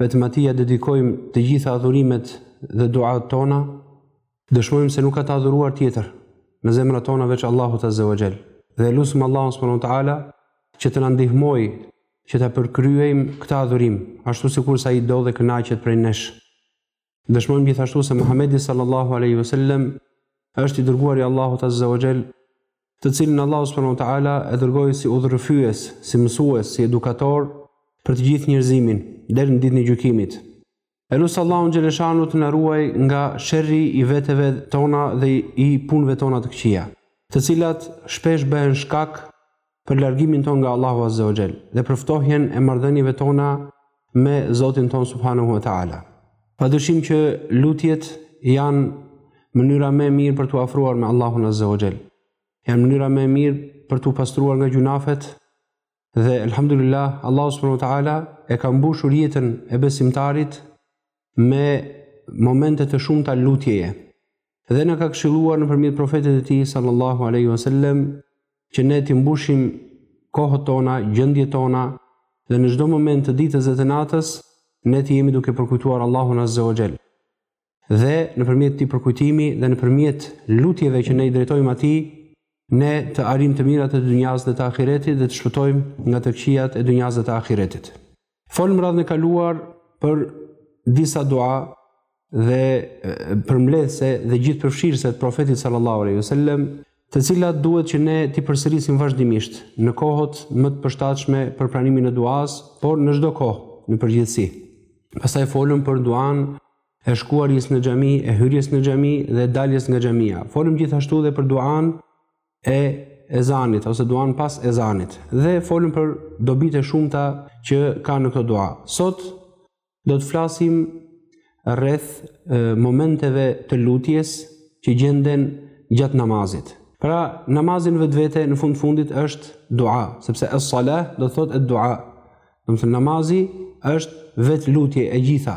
vetëm atij ia dedikojmë të gjitha adhurimet dhe duat tona, dëshmojmë se nuk ka të adhuruar tjetër në zemrat tona veç Allahut Azze wa Gjell. Dhe e lusim Allahun subhanahu wa ta'ala që të na ndihmojë që ta përkryejmë këtë adhurim, ashtu sikurse ai do dhe kënaqet prej nesh. Dëshmojmë gjithashtu se Muhamedi sallallahu alaihi wasallam është i dërguari i Allahut azza wa jall, të cilin Allahu subhanahu wa taala e dërgoi si udhërrëfyes, si mësues, si edukator për të gjithë njerëzimin deri në ditën e gjykimit. E lus Allahun Gjeleshanu të na ruajë nga sherri i veteve tona dhe i punëve tona të këqija, të cilat shpesh bëhen shkak për largimin tonë nga Allahu Azze wa Gjell dhe për ftohjen e marrëdhënieve tona me Zotin tonë Subhanahu wa Ta'ala. Pa dyshim që lutjet janë mënyra më e mirë për t'u afruar me Allahun Azze wa Gjell. Janë mënyra më e mirë për t'u pastruar nga gjynahet dhe Elhamdulillah Allahu Subhanahu wa Ta'ala e ka mbushur jetën e besimtarit me momente të shumta lutjeje. Dhe na ka këshilluar nëpërmjet profetit të tij sallallahu alaihi wasallam që ne t'i mbushim kohët tona, gjendjet tona dhe në çdo moment të ditës dhe të natës ne të jemi duke përkujtuar Allahun Azza wa Jall. Dhe nëpërmjet këtij përkujtimi dhe nëpërmjet lutjeve që ne i drejtojmë atij, ne të arrijmë të mirat e dynjas dhe të ahiretit dhe të shpëtojmë nga të këqijat e dynjas dhe të ahiretit. Folëm radhën e kaluar për disa dua dhe përmbledhëse dhe gjithëpërfshirëse të profetit sallallahu alaihi wasallam, të cilat duhet që ne t'i përsërisim vazhdimisht në kohët më të përshtatshme për pranimin e duas, por në çdo kohë në përgjithësi. Pastaj folëm për duan e shkuarjes në xhami, e hyrjes në xhami dhe daljes nga xhamia. Folëm gjithashtu dhe për duan e ezanit ose duan pas ezanit dhe folëm për dobitë e shumta që ka në këtë dua. Sot do të flasim rreth momenteve të lutjes që gjenden gjatë namazit. Pra, namazi në vetvete në fund të fundit është dua, sepse es-salah do të thotë e dua. Domethënë namazi është vetë lutje e gjitha.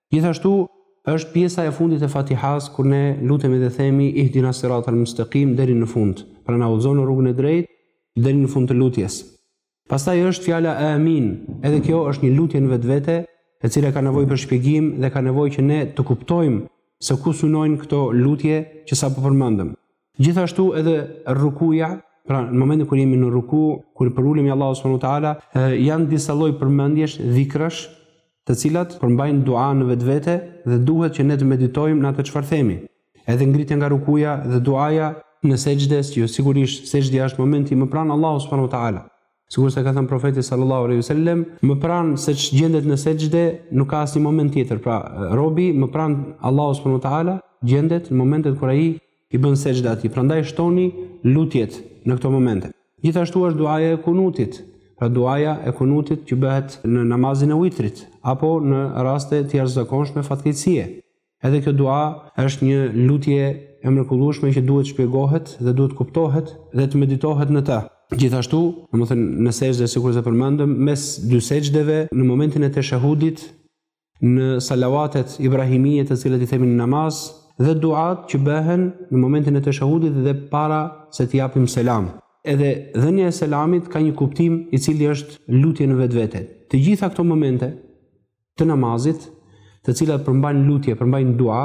Gjithashtu, është pjesa e fundit e Fatihasë kur ne lutemi dhe themi Ihdina Sirat al-Mustaqim deri në fund, pra na udhëzo në rrugën e drejtë deri në fund të lutjes. Pastaj është fjala Amin, edhe kjo është një lutje në vetvete, e cila ka nevojë për shpjegim dhe ka nevojë që ne të kuptojmë se ku synojnë këto lutje që sapo përmendëm. Gjithashtu edhe rukuja, pra në momentin kur jemi në ruku, kur i përulemi Allahut subhanahu wa taala, janë disa lloj përmendjesh, dhikrash, të cilat përmbajnë dua në vetvete dhe duhet që ne të meditojmë në atë çfarë themi. Edhe ngritja nga rukuja dhe duaja në sexhde, siç sigurisht sexhdja është momenti më pranë Allahu subhanahu wa taala. Sikurse ka thënë profeti sallallahu alaihi wasallam, më pranë se ç'gjendet në sexhde, nuk ka asnjë moment tjetër. Pra, robi më pranë Allahu subhanahu wa taala gjendet në momentet kur ai i bën sexhde atij. Prandaj shtoni lutjet në këto momente. Gjithashtu është duaja e kunutit. Pra duaja e kunutit që bëhet në namazin e vitrit apo në raste të jashtëzakonshme fatkeqësie. Edhe kjo dua është një lutje e mrekullueshme që duhet shpjegohet dhe duhet kuptohet dhe të meditohet në të. Gjithashtu, domethënë në sexhde sikurse përmendëm, mes dy sexhdeve në momentin e teshahudit në salavatet ibrahimije të cilat i themi në namaz dhe duatë që bëhen në momentin e teshahudit dhe para se të japim selam. Edhe dhënia e selamit ka një kuptim i cili është lutje në vetvete. Të gjitha këto momente të namazit, të cilat përmbajnë lutje, përmbajnë dua,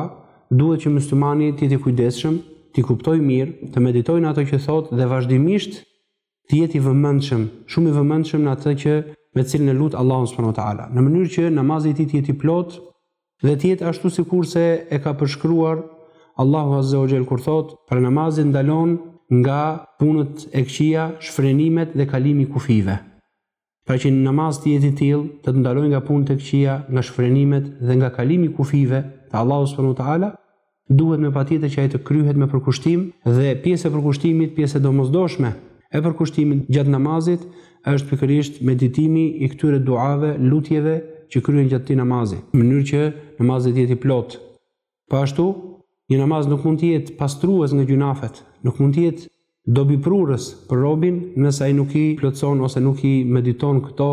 duhet që muslimani të jetë i kujdesshëm, t'i kuptojë mirë, të meditojë në ato që thotë dhe vazhdimisht të jetë i vëmendshëm, shumë i vëmendshëm në atë që me cilën e lut Allahun subhanahu wa taala, në mënyrë që namazi i tij të jetë i plotë dhe të jetë ashtu sikurse e ka përshkruar Allahu azza wa jall kur thotë për namazin ndalon nga punët e këqija, shfrenimet dhe kalimi i kufijve. Pra që një namaz të jetë i tillë, të të ndalojë nga punët e këqija, nga shfrenimet dhe nga kalimi i kufijve të Allahut subhanahu wa taala, duhet me patjetër që ai të kryhet me përkushtim dhe pjesë e përkushtimit, pjesë e domosdoshme e përkushtimit gjatë namazit është pikërisht meditimi i këtyre duave, lutjeve që kryen gjatë këtij namazi, në mënyrë që namazi të jetë i plotë. Po ashtu, një namaz nuk mund të jetë pastrues nga gjynafet, nuk mund të jetë dobiprurës për robin nëse ai nuk i plotëson ose nuk i mediton këto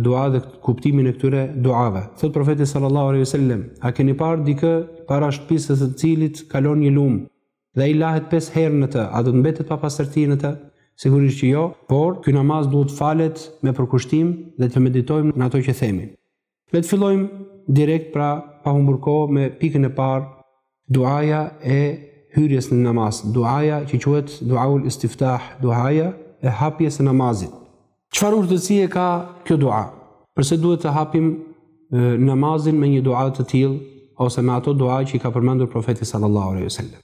dua dhe kuptimin e këtyre duave. Thotë profeti sallallahu alejhi wasallam, a keni parë dikë para shtëpisë së të cilit kalon një lumë dhe ai lahet pesë herë në të, a do të mbetet papastërti në të? Sigurisht që jo, por ky namaz duhet falet me përkushtim dhe të meditojmë në ato që themi. Le të fillojmë direkt pra pa humbur kohë me pikën e parë, duaja e hyrjes në namaz, duaja që quhet duaul istiftah, duaja e hapjes së namazit. Çfarë urtësie ka kjo dua? Përse duhet të hapim namazin me një dua të tillë ose me ato dua që i ka përmendur profeti sallallahu alaihi wasallam?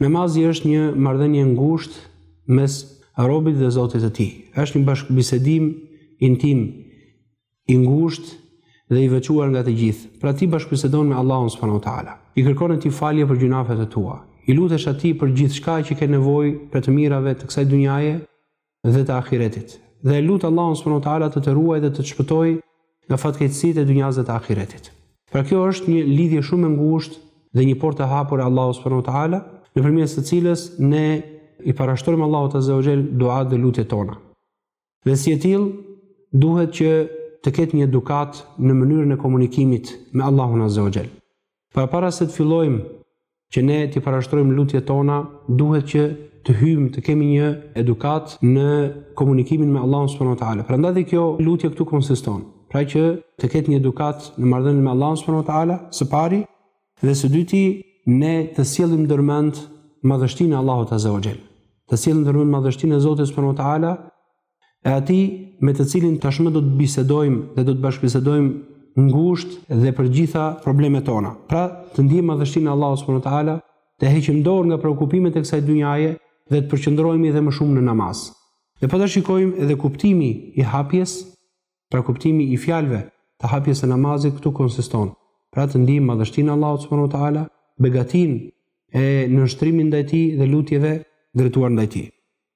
Namazi është një marrëdhënie e ngushtë mes robit dhe Zotit të tij. Është një bashkëbisedim intim i ngushtë dhe i veçuar nga të gjithë. Pra ti bashkëbisedon me Allahun subhanahu wa taala. I kërkon atij falje për gjynafet e tua. I lutesh atij për gjithçka që ke nevojë prej të mirave të kësaj dynjaje dhe të ahiretit. Dhe lut Allahun subhanahu wa taala të të ruajë dhe të të shpëtojë nga fatkeqësitë e dynjasë dhe të ahiretit. Pra kjo është një lidhje shumë e ngushtë dhe një portë e hapur e Allahut subhanahu wa taala, nëpërmjet së cilës ne i parashtrojmë Allahut azza wa jall duat dhe lutjet tona. Dhe si e tillë, duhet që të ketë një edukat në mënyrën e komunikimit me Allahun azza wa jall. Përpara se të fillojmë që ne t'i parashtrojmë lutjet tona, duhet që të hyjmë të kemi një edukat në komunikimin me Allahun subhanahu wa taala. Prandaj dhe kjo lutje këtu konsiston. Pra që të ketë një edukat në marrëdhënien me Allahun subhanahu wa taala, së pari dhe së dyti ne të sjellim ndërmend madhështinë e Allahut azza wa jall. Të sjellim ndërmend madhështinë e Zotit subhanahu wa taala e atij me të cilin tashmë do të bisedojmë dhe do të bashkëbisedojmë ngusht dhe për gjitha problemet tona. Pra, të ndiejmë madhështinë e Allahut subhanahu wa taala, të heqim dorë nga preokupimet e kësaj dynjaje dhe të përqendrohemi edhe më shumë në namaz. Dhe po ta shikojmë edhe kuptimi i hapjes, pra kuptimi i fjalëve të hapjes së namazit këtu konsiston. Pra të ndiejmë madhështinë e Allahut subhanahu wa taala, begatinë e nënshtrimit ndaj tij dhe lutjeve drejtuar ndaj tij.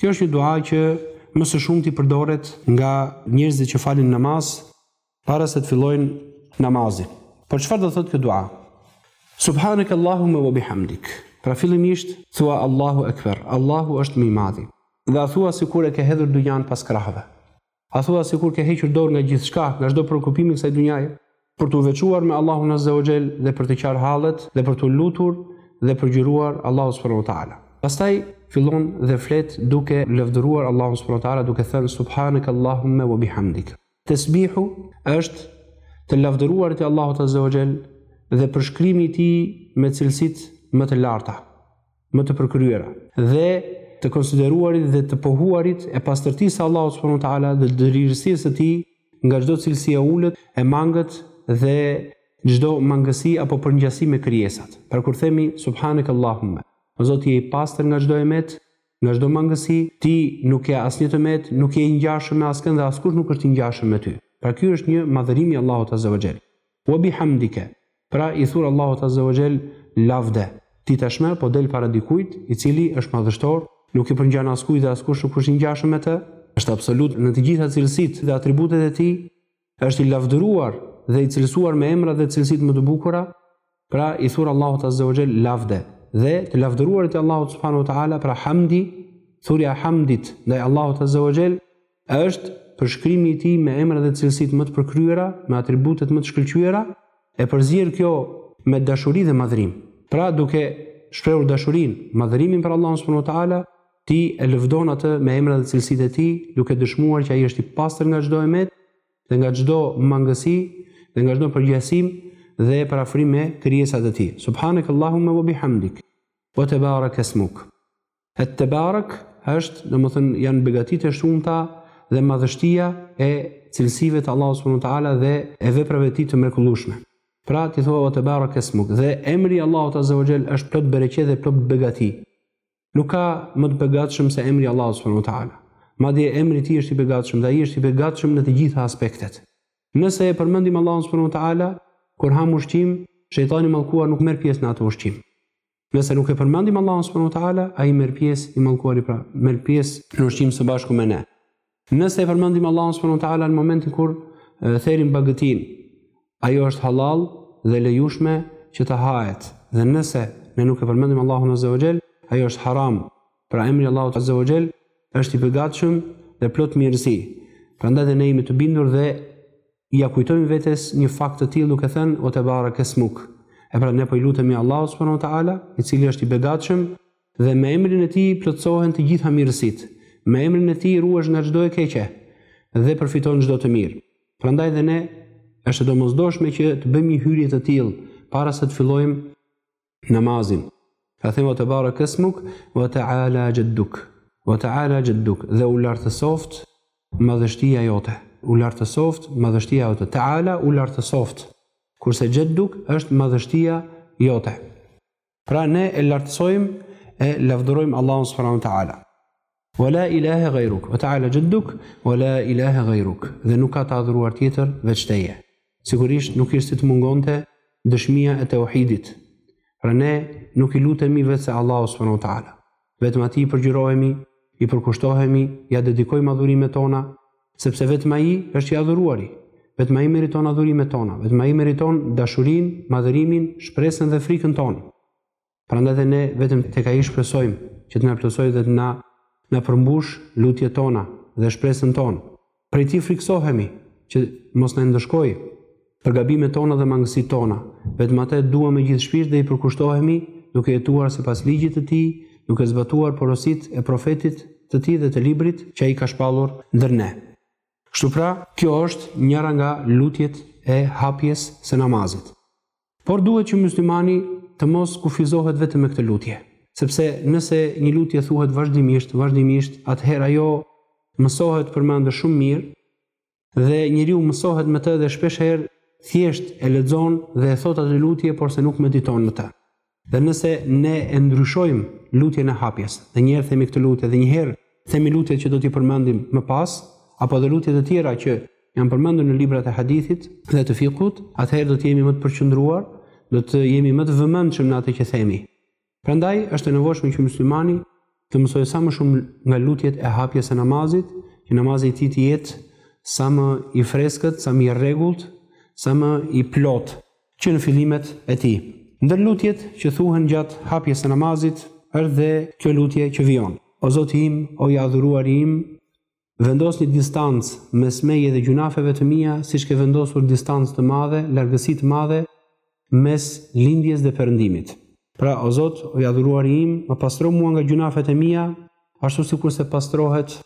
Kjo është një dua që më së shumti përdoret nga njerëzit që falin namaz para se të fillojnë namazin. Por çfarë do thotë kjo dua? Subhanak Allahumma wa bihamdik. Pra fillimisht thua Allahu Akbar. Allahu është më i madhi. Dhe a thua sikur e ke hedhur dynjan pas krahëve. A thua sikur ke hequr dorë nga gjithçka, nga çdo preokupim i kësaj dynjaje, për t'u veçuar me Allahun Azza wa Jell dhe për të qarë hallet dhe për t'u lutur dhe përgjuruar Allahut subhanahu wa ta'ala. Pastaj fillon dhe flet duke lavdëruar Allahun subhanahu wa ta'ala duke thënë subhanaka Allahumma wa bihamdik. Tesbihu është të lavdëruarit e Allahut Azza wa Jell dhe përshkrimi i tij me cilësitë më të larta. më të përkryera dhe të konsideruarit dhe të pohuarit e pastërtisë së Allahut subhanahu wa taala dhe dëlirësisë së tij nga çdo cilësi e ulët, e mangët dhe çdo mangësi apo përngjasi me krijesat. Pra kur themi subhanakallahumma, o Zot je i pastër nga çdo e metë, nga çdo mangësi, ti nuk ke asnjë të metë, nuk je i ngjashëm me askënd dhe askush nuk është i ngjashëm me ty. Pra ky është një madhërim i Allahut azza wa jall. Wa bi hamdike, pra i thur Allahut azze wa xhell lavde. Ti tashmë po del para dikujt, i cili është madhështor, nuk i përngjan askujt dhe askush nuk është i ngjashëm me të, është absolut në të gjitha cilësitë dhe atributet e tij, është i lavdëruar dhe i cilësuar me emrat dhe cilësitë më të bukura, pra i thur Allahut azze wa xhell lavde. Dhe të lavdëruarit e Allahut subhanu wa ta'ala, pra hamdi, thurja e hamdit ndaj Allahut azze wa xhell, Është përshkrimi i tij me emrat dhe cilësitë më të përkryera, me atributet më të shkëlqyera, e përzier kjo me dashuri dhe madhërim. Pra duke shprehur dashurinë, madhërimin për Allahun subhanahu wa ta'ala, ti e lëvdon atë me emrat dhe cilësitë e tij, duke dëshmuar që ai është i pastër nga çdo e metë dhe nga çdo mangësi dhe nga çdo përngjasim dhe përafrim me krijesat e tij. Subhanakallahumma wa bihamdik. Wa tabarak ismuk. At-Tebarak është, domethënë janë begatitë e shumta dhe madhështia e cilësive të Allahut subhanahu wa taala dhe e veprave të tij të mrekullueshme. Pra ti thua wa tebarak esmuk dhe emri i Allahut azza wa jall është plot bereqet dhe plot begati. Nuk ka më të begatshëm se emri i Allahut subhanahu wa taala. Madje emri i tij është i begatshëm dhe ai është i begatshëm në të gjitha aspektet. Nëse e përmendim Allahun subhanahu wa taala kur hamë ushqim, shejtani i mallkuar nuk merr pjesë në atë ushqim. Nëse nuk e përmendim Allahun subhanahu wa taala, ai merr pjesë i mallkuari pra, merr pjesë në ushqim së bashku me ne. Nëse e përmendim Allahun subhanahu wa taala në momentin kur therim bagëtinë, ajo është hallall dhe e lejueshme që të hahet. Dhe nëse ne nuk e përmendim Allahun azza wa jall, ajo është haram. Pra emri i Allahut azza wa jall është i begatshëm dhe plot mirësi. Prandaj dhe ne jemi të bindur dhe ia kujtojmë vetes një fakt të tillë duke thënë wa tebarak esmuk. E pra ne po i lutemi Allahut subhanahu wa taala, i cili është i begatshëm dhe me emrin e tij plotësohen të gjitha mirësitë. Me emrin e tij ruhesh nga çdo e keqe dhe përfiton çdo të mirë. Prandaj dhe ne është e domosdoshme që të bëjmë një hyrje të tillë para se të fillojmë namazin. Ka thënë wa tebarak esmuk, wa taala xhedduk, wa taala xhedduk, dhe u lartësoftë madhështia jote, u lartësoftë madhështia jote, taala u lartësoftë, kurse xhedduk është madhështia jote. Pra ne e lartësojmë, e lavdërojmë Allahun subhanahu wa taala. Wa la ilahe ghayruk, wa ta'ala jadduk, wa la ilahe ghayruk. Dhe nuk ka të adhuruar tjetër veç teje. Sigurisht nuk kish si të mungonte dëshmia e tauhidit. Pra ne nuk i lutemi veçse Allahut subhanahu wa ta'ala. Vetëm atij i përgjërohemi, i përkushtohemi, ia dedikojmë adhurimet tona, sepse vetëm ai është i adhuruari. Vetëm ai meriton adhurimet tona, vetëm ai meriton dashurinë, madhërimin, shpresën dhe frikën tonë. Prandaj dhe ne vetëm tek ai shpresojmë që të na plotësojë dhe të na na përmbushë lutjet tona dhe shpresën tonë. Prej tij frikësohemi që mos na ndëshkojë për gabimet tona dhe mangësitë tona. Vetëm atë e duam me gjithë shpirt dhe i përkushtohemi duke jetuar sipas ligjit të tij, duke zbatuar porositë e profetit të tij dhe të librit që ai ka shpallur ndër ne. Kështu pra, kjo është njëra nga lutjet e hapjes së namazit. Por duhet që myslimani të mos kufizohet vetëm me këtë lutje, sepse nëse një lutje thuhet vazhdimisht, vazhdimisht, atëherë ajo mësohet përmendë shumë mirë dhe njeriu mësohet me të dhe shpesh herë thjesht e lexon dhe e thotë atë lutje, por se nuk mediton në të. Dhe nëse ne e ndryshojmë lutjen e hapjes, dhe njëherë themi këtë lutje dhe njëherë themi lutjet që do t'i përmendim më pas, apo dhe lutjet e tjera që janë përmendur në librat e hadithit dhe të fikut, atëherë do të jemi më të përqendruar, do të jemi më të vëmendshëm në atë që themi. Prandaj është e nevojshme që muslimani të mësojë sa më shumë nga lutjet e hapjes së namazit, që namazi i tij të jetë sa më i freskët, sa më i rregullt, sa më i plotë që në fillimet e tij. Ndër lutjet që thuhen gjatë hapjes së namazit është dhe kjo lutje që vijon. O Zoti im, o i adhuruari im, Vendos një distancë mes meje dhe gjynafeve të mia, siç ke vendosur distancë të madhe, largësi të madhe mes lindjes dhe perëndimit. Pra, o Zot, o i adhuruari im, më pastro mua nga gjynafet e mia, ashtu sikurse pastrohet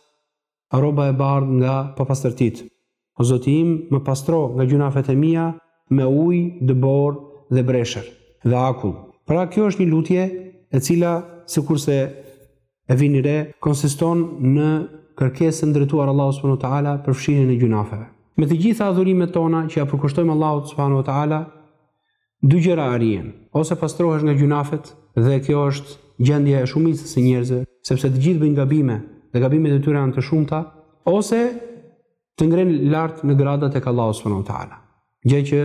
rroba e bardhë nga papastërtitë. O Zoti im, më pastro nga gjynafet e mia me ujë, dëborë dhe breshër dhe akull. Pra kjo është një lutje e cila, sikurse e vini re, konsiston në kërkesën drejtuar Allahut subhanahu wa taala për fshirjen e gjynafeve. Me të gjitha adhurimet tona që ia përkushtojmë Allahut subhanahu wa taala, Dy gjëra arrihen, ose pastrohesh nga gjynafet dhe kjo është gjendja e shumicës së njerëzve, sepse të gjithë bëjnë gabime dhe gabimet e tyre janë të shumta, ose të ngren lart në grada tek Allahu subhanahu wa taala. Gjë që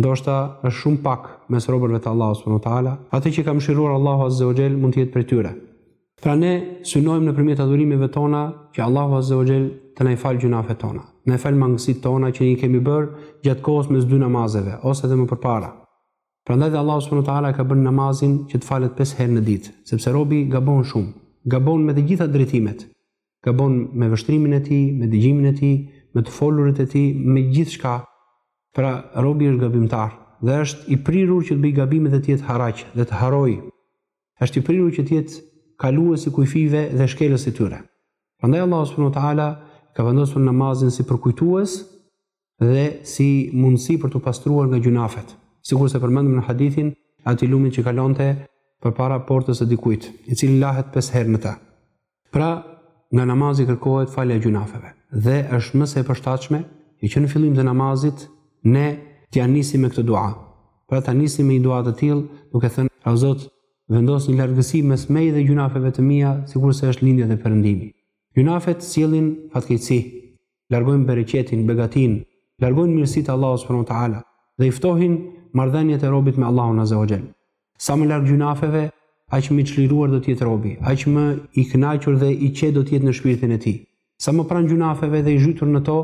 ndoshta është shumë pak mes robërve të Allahut subhanahu wa taala, atë që ka mëshiruar Allahu azza wa jall mund të jetë prej tyre. Pra ne synojmë nëpërmjet adhurimeve tona që Allahu azza wa jall të na i falë gjynafet tona, të na i falë mangësitë tona që i kemi bërë gjatë kohës mes dy namazeve, ose dhe më përpara. Prandaj dhe Allahu subhanahu wa taala ka bërë namazin që të falet pesë herë në ditë, sepse robi gabon shumë, gabon me të gjitha drejtimet, gabon me vështrimin e tij, me dëgjimin e tij, me të folurit e tij, me gjithçka, pra robi është gabimtar dhe është i prirur që të bëjë gabime, të jetë harraq dhe të harrojë, është i prirur që të jetë kalues i kufijve dhe shkelës i tyre. Prandaj Allahu subhanahu wa taala ka vendosur namazin si përkujtues dhe si mundësi për t'u pastruar nga gjynafet, sikurse përmendëm në hadithin e atij lumit që kalonte përpara portës së dikujt, i cili lahet pesë herë në të. Pra, nga namazi kërkohet falja e gjynafeve. Dhe është më se e përshtatshme që që në fillim të namazit ne t'ia nisim me këtë dua. Pra ta nisim me një dua të tillë, duke thënë: O Zot, vendos një largësi mes meje dhe gjynafeve të mia, sikurse është lindja dhe perëndimi. Gjynafet sjellin fatkeqësi. largojnë bereqetin, begatinë, largojnë mirësitë e Allahut subhanahu wa taala dhe i ftohin marrëdhëniet e robit me Allahun azza wa jall. Sa më larg gjynafeve, aq më i çliruar do të jetë robi, aq më i kënaqur dhe i qetë do të jetë në shpirtin e tij. Sa më pranë gjynafeve dhe i zhytur në to,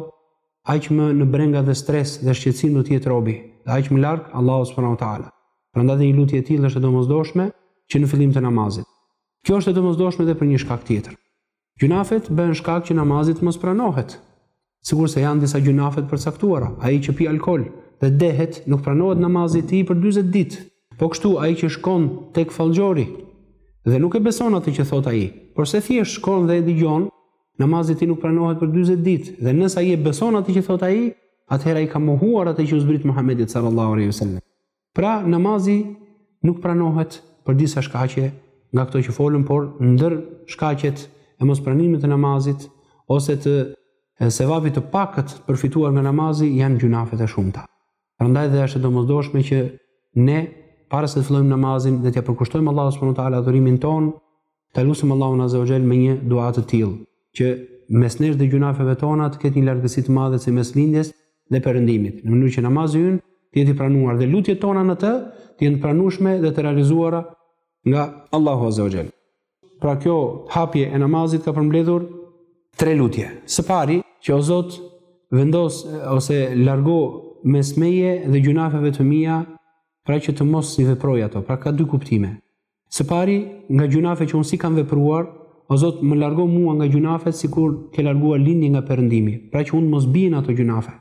aq më në brenga dhe stres dhe shqetësim do të jetë robi, dhe aq më larg Allahu subhanahu wa taala. Prandaj dhe një lutje e tillë është e domosdoshme që në fillim të namazit. Kjo është e domosdoshme edhe për një shkak tjetër. Gjynafet bëhen shkak që namazi të mos pranohet. Sikurse janë disa gjynafe të përcaktuara, ai që pi alkool dhe dehet, nuk pranohet namazi i tij për dyzet ditë. Po kështu ai që shkon tek fallxhori dhe nuk e beson atë që thotë ai, porse thjesht shkon dhe e dëgjon, namazi i tij nuk pranohet për dyzet ditë. Dhe nëse ai e beson atë që thotë ai, atëherë ai ka mohuar atë që i zbriti Muhamedit sallallahu alaihi wasallam. Pra namazi nuk pranohet për disa shkaqe nga këto që folëm, por ndër shkaqet e mospranimit të namazit ose të sevapit të pakët përfituar nga namazi janë gjynafet e shumta. Prandaj dhe është e domosdoshme që ne para se të fillojmë namazin dhe t'ia përkushtojmë Allahut subhanahu wa taala adhurimin tonë, Ta lusim Allahun Azza wa Jall me një dua të tillë, që mes nesh dhe gjynafeve tona të ketë një largësi të madhe si mes lindjes dhe perëndimit, në mënyrë që namazi ynë të jetë i pranuar dhe lutjet tona në të të jenë të pranueshme dhe të realizuara nga Allahu Azza wa Jall. Pra kjo hapje e namazit ka përmbledhur tre lutje. Së pari, që o Zot, vendos ose largo mes meje dhe gjynafeve të mia, pra që të mos i veproj ato. Pra ka dy kuptime. Së pari, nga gjynafe që unë s'i kam vepruar, o Zot, më largo mua nga gjynafet sikur ke larguar lindjen nga Perëndimi, pra që unë të mos bie në ato gjynafe.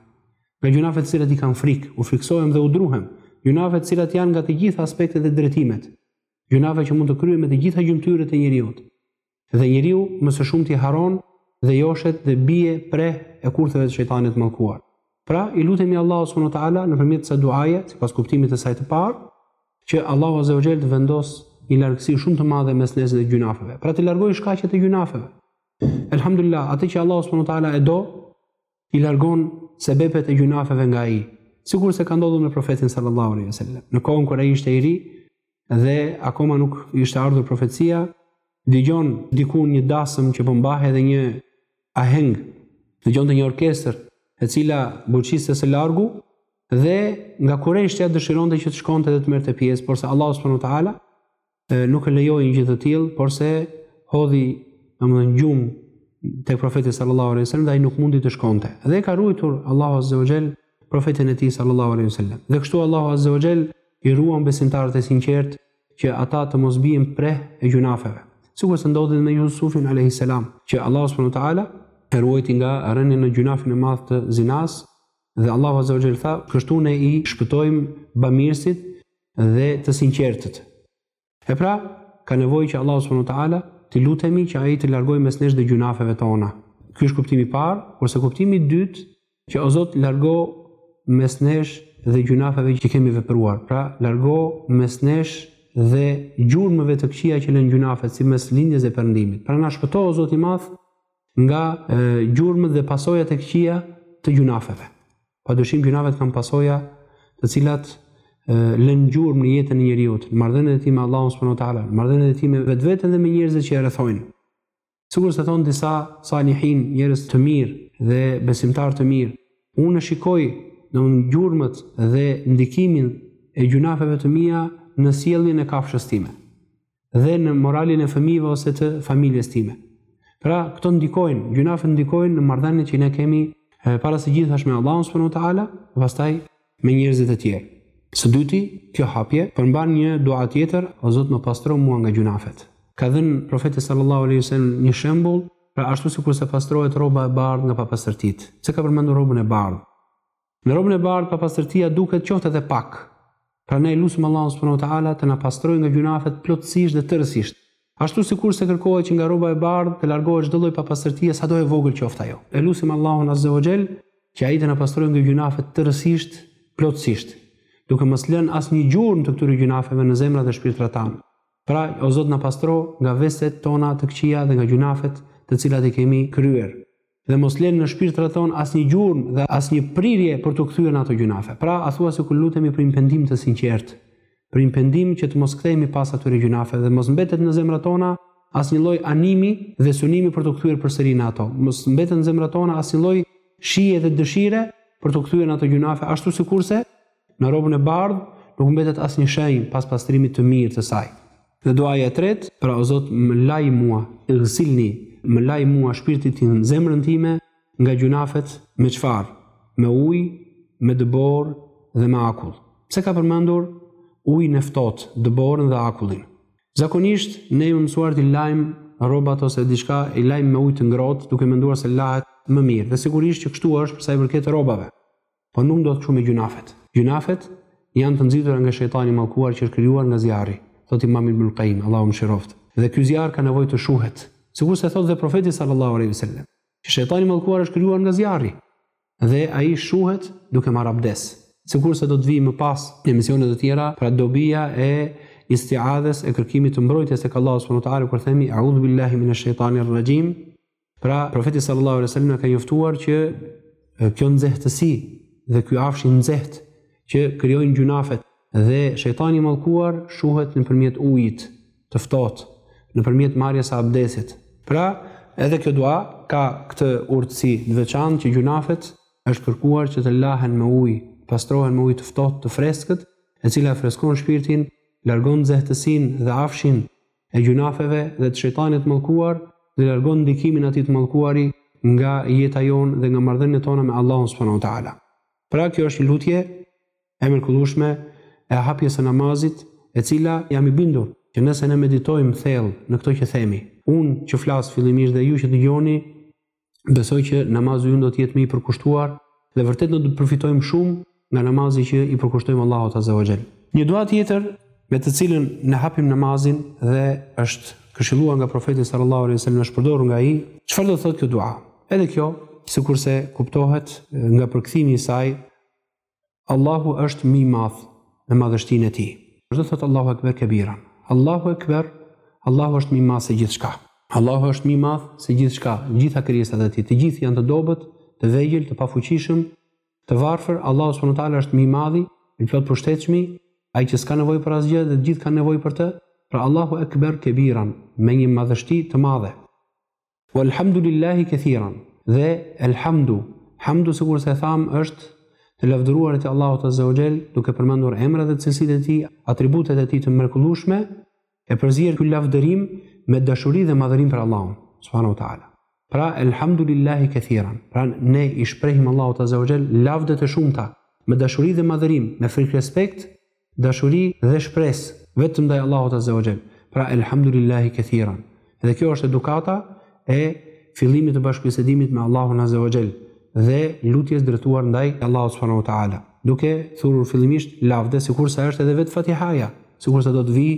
Nga gjynafe të cilat i kam frikë, u frikësohem dhe u druhem, gjynafe të cilat janë nga të gjitha aspektet e drejtimet, gjynafe që mund të kryhen me të gjitha gjymtyrët e njeriut. Dhe njeriu më së shumti harron dhe joshet dhe bie pre e kurtheve të shejtanit të mallkuar. Pra, i lutemi Allahut subhanahu wa taala nëpërmjet kësaj duaje, sipas kuptimit të saj të parë, që Allahu azza wa jall të vendosë një largësi shumë të madhe mes nesh dhe gjynafeve. Pra të largojë shkaqet e gjynafeve. Elhamdulillah, atë që Allahu subhanahu wa taala e do, i largon sebepet e gjynafeve nga ai, sikurse ka ndodhur me profetin sallallahu alaihi wasallam. Në kohën kur ai ishte i ri dhe akoma nuk i kishte ardhur profecia, dëgjon diku një dasëm që po mbahej dhe një aheng, dëgjonte një orkestër e cila buçiste së largu dhe nga kureshtja dëshironte që të shkonte dhe të merrte pjesë, porse Allahu subhanahu wa taala nuk e lejoi një gjë të tillë, porse hodhi domethënë gjumë tek profeti sallallahu alaihi wasallam dhe ai nuk mundi të shkonte. Dhe e ka ruajtur Allahu azza wa jall profetin e tij sallallahu alaihi wasallam. Dhe kështu Allahu azza wa jall i ruan besimtarët e sinqertë që ata të mos bien pre e gjynafeve. Sikurse ndodhi me Yusufin alaihi salam, që Allahu subhanahu wa taala e ruajti nga rënia në gjynafin e madh të zinasë dhe Allahu azza wa jall tha, kështu ne i shpëtojmë bamirësit dhe të sinqertët. E pra, ka nevojë që Allahut subhanahu wa taala t'i lutemi që ai të largojë mes nesh dhe gjynafeve tona. Ky është kuptimi i parë, kurse kuptimi i dytë që o Zot largo mes nesh dhe gjynafeve që kemi vepruar. Pra, largo mes nesh dhe gjurmëve të këqija që lënë gjynafet si mes lindjes dhe perëndimit. Pra na shpëto o Zot i madh nga gjurmët dhe pasojat e këqija të gjynafeve. Padyshim gjynafet kanë pasoja të cilat lënë gjurmë në jetën e njeriut, në marrëdhëniet e tij me Allahun subhanahu wa taala, në marrëdhëniet e tij me vetveten dhe me njerëzit që e rrethojnë. Sikurse thonë disa salihin, njerëz të mirë dhe besimtarë të mirë, unë shikoj gjurmët dhe ndikimin e gjynafeve të mia në sjelljen e kafshës time. dhe në moralin e fëmijëve ose të familjes time. Pra, këto ndikojnë, gjynafet ndikojnë në marrëdhëniet që ne kemi para së gjithash me Allahun subhanahu wa taala, pastaj me njerëzit e tjerë. Së dyti, kjo hapje përmban një dua tjetër, o Zot më pastro mua nga gjynafet. Ka dhënë profeti sallallahu alaihi wasallam një shembull, pra ashtu sikurse pastrohet rroba e bardhë nga papastërtitë. Pse ka përmendur rrobën e bardhë. Në rrobën e bardhë papastërtia duket qoftë edhe pak. Pra ne e lusim Allahun subhanahu wa taala të na pastrojë nga gjynafet plotësisht dhe tërësisht. Ashtu sikurse kërkohet që nga rroba e bardhë të largohet çdo lloj papastërtie sado e vogël qoftë ajo. E lusim Allahun azze wa xhel që ai të na pastrojë nga gjynafet tërësisht, plotësisht, duke mos lënë asnjë gjurmë të këtyre gjynafeve në zemrat dhe shpirtrat tanë. Pra, o Zot na pastro nga veset tona të këqija dhe nga gjynafet të cilat i kemi kryer. dhe mos lërë në shpirtrat tanë asnjë gjurmë dhe asnjë prirje për t'u kthyer në ato gjynafe. Pra, a thua sikur lutemi për një pendim të sinqertë, për një pendim që të mos kthehemi pas atyre gjynafeve dhe mos mbetet në zemrat tona asnjë lloj animi dhe synimi për t'u kthyer përsëri në ato. Mos mbetet në zemrat tona asnjë lloj shije dhe dëshire për t'u kthyer në ato gjynafe, ashtu sikurse Në rrobën e bardhë nuk mbetet asnjë shenjë pas pastrimit të mirë të saj. Dhe duaja e tretë, pra o Zot, më laj mua, ighsilni, më laj mua shpirtin tim, zemrën time nga gjynafet me çfarë? Me ujë, me dëborë dhe me akull. Pse ka përmendur ujin e ftohtë, dëborën dhe akullin? Zakonisht ne jemi mësuar t'i lajmë rrobat ose diçka i lajmë me ujë të ngrohtë, duke menduar se lahet më mirë. Dhe sigurisht që kështu është për sa i përket rrobave. Po nuk ndodh kështu me gjynafet. Gjynafet janë të nxitura nga shejtani i mallkuar që është krijuar nga zjarri, thotë Imam Ibnul Qayyim, Allahu e mëshiroftë. Dhe ky zjarr ka nevojë të shuhet, sikurse thotë dhe Profeti sallallahu alaihi wasallam, që shejtani i mallkuar është krijuar nga zjarri dhe ai shuhet duke marrë abdes. Sikurse do të vijë më pas në emisione të tjera, pra dobia e istiadhes e kërkimit të mbrojtjes tek Allahu subhanahu wa taala kur themi a'udhu billahi minash shejtanir rajim Pra, profeti sallallahu alejhi wasallam na ka njoftuar që kjo nxehtësi dhe ky afsh i nxehtë që krijojnë gjynafet dhe shejtani i mallkuar shuhet nëpërmjet ujit të ftohtë, nëpërmjet marrjes së abdesit. Pra, edhe kjo dua ka këtë urtësi të veçantë që gjynafet është kërkuar që të lahen me ujë, pastrohen me ujë të ftohtë, të freskët, e cila freskon shpirtin, largon nxehtësinë dhe afshin e gjynafeve dhe të shejtanit të mallkuar dhe largon ndikimin e atij të mallkuari nga jeta jonë dhe nga marrëdhëniet tona me Allahun subhanahu wa taala. Pra kjo është një lutje e mrekullueshme e hapjes së namazit, e cila jam i bindur që nëse ne meditojmë thellë në këto që themi, unë që flas fillimisht dhe ju që dëgjoni, Besoj që namazi ynë do të jetë më i përkushtuar dhe vërtet do të përfitojmë shumë nga namazi që i përkushtojmë Allahut Azza wa Jall. Një dua tjetër me të cilën ne hapim namazin dhe është këshilluar nga profeti sallallahu alaihi wasallam është përdorur nga ai, çfarë do të thotë kjo dua? Edhe kjo, sikurse kuptohet nga përkthimi i saj, Allahu është më i madh me madhështinë e tij. Ç'do të thotë Allahu Akbar Kabiran. Allahu Akbar, Allahu është më i madh se gjithçka. Allahu është më i madh se gjithçka, gjitha krijesat e tij, të gjithë janë të dobët, të vegjël, të pafuqishëm, të varfër. Allahu subhanahu wa taala është më i madhi, i plotpushtetshmi, ai që s'ka nevojë për asgjë dhe të gjithë kanë nevojë për të. Pra Allahu Akbar Kabiran, me një madhështi të madhe. Walhamdulillahi kathiran. Dhe elhamdu, hamdu sikurse thamë është të lavdëruarit e Allahut Azza wa Jell, duke përmendur emra dhe cilësitë e tij, atributet e tij të mrekullueshme, e përzier ky lavdërim me dashuri dhe madhërim për Allahun subhanahu wa taala. Pra elhamdulillahi kathiran. Pra ne i shprehim Allahut Azza wa Jell lavdet e shumta me dashuri dhe madhërim, me frikë respekt Dashuri dhe shpresë vetëm ndaj Allahut Azza wa Jall. Pra elhamdulillahi kathiran. Dhe kjo është edukata e fillimit të bashkëbisedimit me Allahun Azza wa Jall dhe lutjes drejtuar ndaj Allahut subhanahu wa taala. Duke thurur fillimisht lavde sikurse është edhe vetë Fatihaja, sikurse do të vijë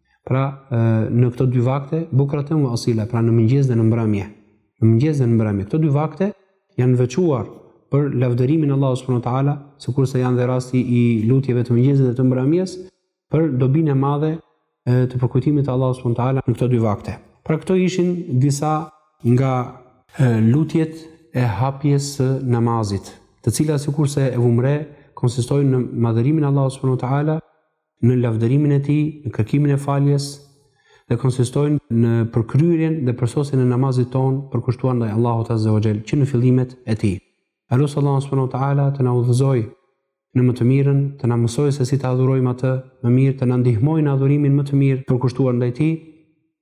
Pra, në këto dy vakte, bukratan wa asila, pra në mëngjes dhe në mbrëmje. Në mëngjes dhe në mbrëmje. Këto dy vakte janë veçuar për lavdërimin Allahut subhanahu wa taala, sikurse janë dhe rasti i lutjeve të mëngjesit dhe të mbrëmjes, për dobinë e madhe të përkujtimit të Allahut subhanahu wa taala në këto dy vakte. Pra këto ishin disa nga lutjet e hapjes së namazit, të cilat sikurse e vumë re konsistojnë në madhërimin e Allahut subhanahu wa taala në lavdërimin e Tij, në kërkimin e faljes dhe konsistojnë në përkryerjen dhe përsosjen e namazit tonë përkushtuar ndaj Allahut Azza wa Jall, që në fillimet e tij. E lus Allahun subhanahu wa taala të na udhëzojë në më të mirën, të na mësojë se si ta adhurojmë atë më mirë, të na ndihmojë në adhurimin më të mirë përkushtuar ndaj tij,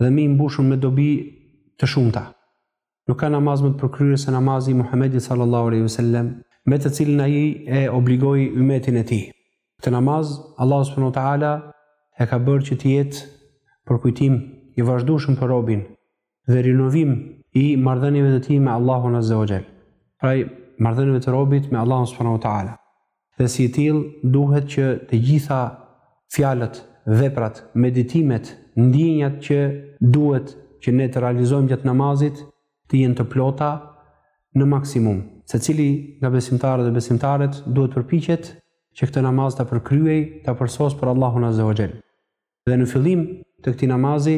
dhe më i mbushur me dobi të shumta. Nuk ka namaz më të përkryer se namazi i Muhamedit sallallahu alaihi wasallam, me të cilin ai e obligoi ymetin e tij. Këtë namaz Allahu subhanahu wa taala e ka bërë që të jetë përkujtim i vazhdueshëm për robin dhe rinovim i marrëdhënieve të tij me Allahun azza wa jall. Pra marrëdhënieve të robit me Allahun subhanahu wa taala. Dhe si i tillë, duhet që të gjitha fjalët, veprat, meditimet, ndjenjat që duhet që ne të realizojmë gjatë namazit, të jenë të plota në maksimum. Secili nga besimtarët dhe besimtaret duhet të përpiqet që këtë namaz ta përkryejë, ta përsosë për Allahun Azza wa Jall. Dhe në fillim të këtij namazi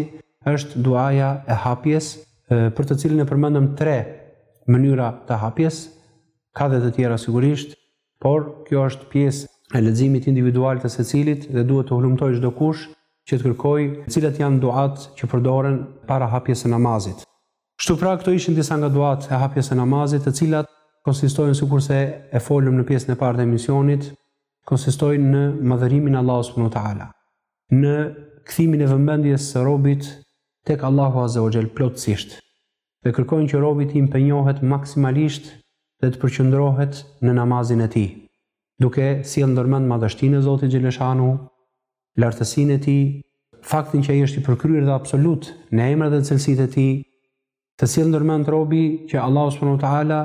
është duaja e hapjes, për të cilën e përmendëm tre mënyra të hapjes, ka dhe të tjera sigurisht, por kjo është pjesë e leximit individual të secilit dhe duhet të hulumtojë çdokush që të kërkojë cilat janë duatë që përdoren para hapjes së namazit. Kështu pra këto ishin disa nga duatë e hapjes së namazit, të cilat konsistojnë sikurse e folëm në pjesën e parë të emisionit, konsistojnë në madhërimin e Allahut subhanahu wa taala, në kthimin e vëmendjes së robit tek Allahu azza wa jall plotësisht. Dhe kërkojnë që robi të impenjohet maksimalisht dhe të përqendrohet në namazin e tij, duke sjellë ndër mend madhështinë e Zotit xhele shanuhu lartësinë e tij, faktin që ai është i përkryer dhe absolut në emrat dhe cilësitë e tij, të sjellë ndër mend robi që Allahu subhanahu wa taala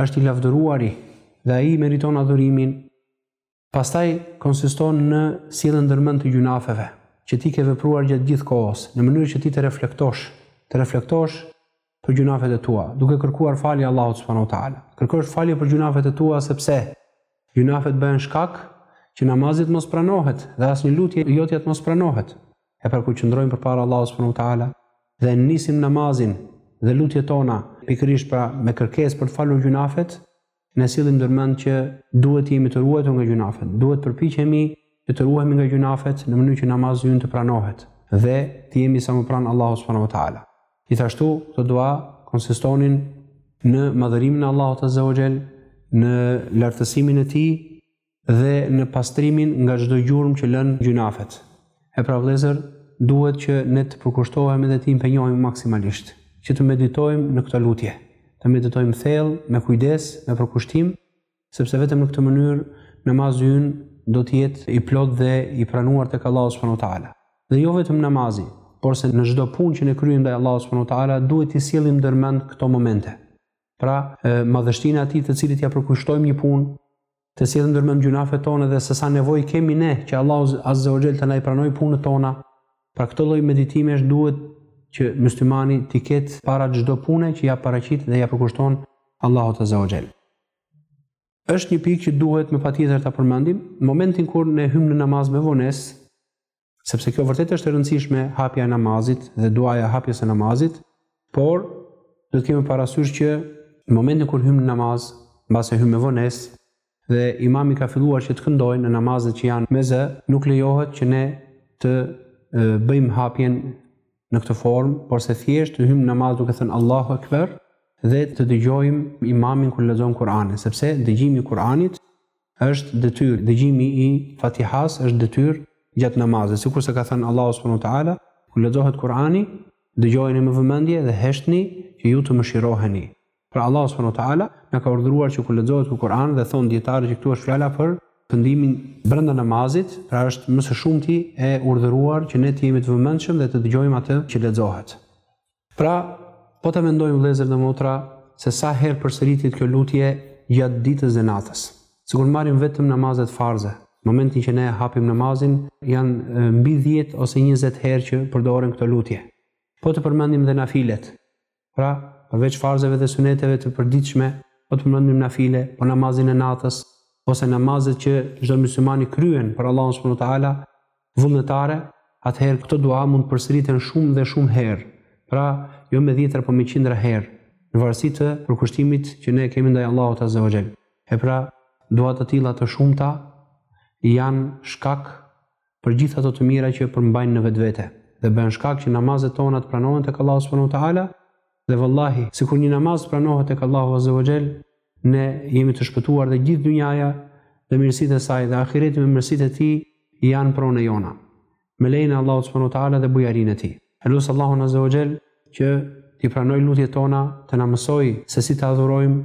është i lavdëruari dhe ai meriton adhurimin. Pastaj konsiston në sjelljen ndër mend të gjynafeve që ti ke vepruar gjatë gjithë kohës, në mënyrë që ti të reflektosh, të reflektosh për gjynafet e tua, duke kërkuar falje Allahut subhanahu wa taala. Kërkosh falje për gjynafet e tua sepse gjynafet bëhen shkak që namazi të mos pranohet dhe asnjë lutje jotja të mos pranohet. E pra kur qëndrojmë përpara Allahut subhanahu wa taala dhe nisim namazin dhe lutjet tona pikërisht pra me kërkesë për të falur gjynafet, Ne sjellim ndërmend që duhet të jemi të ruajtur nga gjynafet. Duhet të përpiqemi që të ruhemi nga gjynafet në mënyrë që namazi ynë të pranohet dhe të jemi sa më pranë Allahut subhanahu wa taala. Gjithashtu, këto dua konsistonin në madhërimin e Allahut azza wa jall, në lartësimin e tij dhe në pastrimin nga çdo gjurmë që lënë gjynafet. E pra vëllezër, duhet që ne të përkushtohemi dhe të impenjohemi maksimalisht, që të meditojmë në këto lutje, të meditojmë thellë, me kujdes, me përkushtim, sepse vetëm në këtë mënyrë namazi ynë do të jetë i plotë dhe i pranuar tek Allahu subhanahu wa taala. Dhe jo vetëm namazi, porse në çdo punë që ne kryejmë ndaj Allahut subhanahu wa taala duhet t'i sjellim ndërmend këto momente. Pra, madhështinë e atij të cilit ia përkushtojmë një punë, të sjellim ndërmend gjynafet tona dhe se sa nevojë kemi ne që Allahu Azza wa Jall të na i pranojë punët tona. Pra këto lloj meditimesh duhet që myslimani t'i ketë para çdo pune që ia paraqit dhe ia përkushton Allahut Azza wa Jall. Është një pikë që duhet me patjetër ta përmendim, momentin kur ne hyjmë në namaz me vonesë, Sepse kjo vërtet është e rëndësishme hapja e namazit dhe duaja e hapjes së namazit, por do të kemi parasysh që në momentin kur hyjmë në namaz, mbase hyjmë me vonesë, dhe imami ka filluar që të këndojnë në namazet që janë me zë, nuk lejohet që ne të bëjmë hapjen në këtë formë, porse thjesht të hyjmë në namaz duke thënë Allahu Akbar dhe të dëgjojmë imamin kur lexon Kur'anin, sepse dëgjimi i Kur'anit është detyrë, dëgjimi i Fatihasë është detyrë gjatë namazit, sikurse ka thënë Allahu subhanahu wa taala, kur lexohet Kur'ani, dëgjojeni me vëmendje dhe heshtni që ju të mëshiroheni. Pra Allahu subhanahu wa taala na ka urdhëruar që kur lexohet Kur'ani dhe thonë dijetarët që këtu është fjala për këndimin brenda namazit, pra është më së shumti e urdhëruar që ne të jemi të vëmendshëm dhe të dëgjojmë atë që lexohet. Pra, po ta mendojmë vëllezër dhe motra se sa herë përsëritet kjo lutje gjatë ditës dhe natës. Sikur marrim vetëm namazet farze, momentin që ne hapim namazin, janë mbi 10 ose 20 herë që përdoren këto lutje. Po të përmendim dhe nafilet. Pra, përveç farzeve dhe syneteve të përditshme, po të përmendim nafile, po namazin e natës, ose namazet që çdo mysliman i kryen për Allahun subhanahu wa taala, Vullnetare, atëherë këto dua mund të përsëriten shumë dhe shumë herë, pra jo me dhjetra por me qindra herë, në varësi të përkushtimit që ne kemi ndaj Allahut azza wa xhel. E pra, dua të tilla të shumta janë shkak për gjithë ato të mira që përmbajnë në vetvete dhe bëhen shkak që namazet tona të pranohen tek Allahu subhanahu wa taala Dhe vallahi, sikur një namaz pranohet tek Allahu azza wa xhel, ne jemi të shpëtuar dhe gjithë dynjaja dhe mirësitë e saj dhe ahireti me mirësitë e tij janë pronë e jona. Me lejen e Allahut subhanahu wa ta'ala dhe bujarinë e tij. E lus Allahun azza wa xhel që t'i pranojë lutjet tona të na mësojë se si ta adhurojmë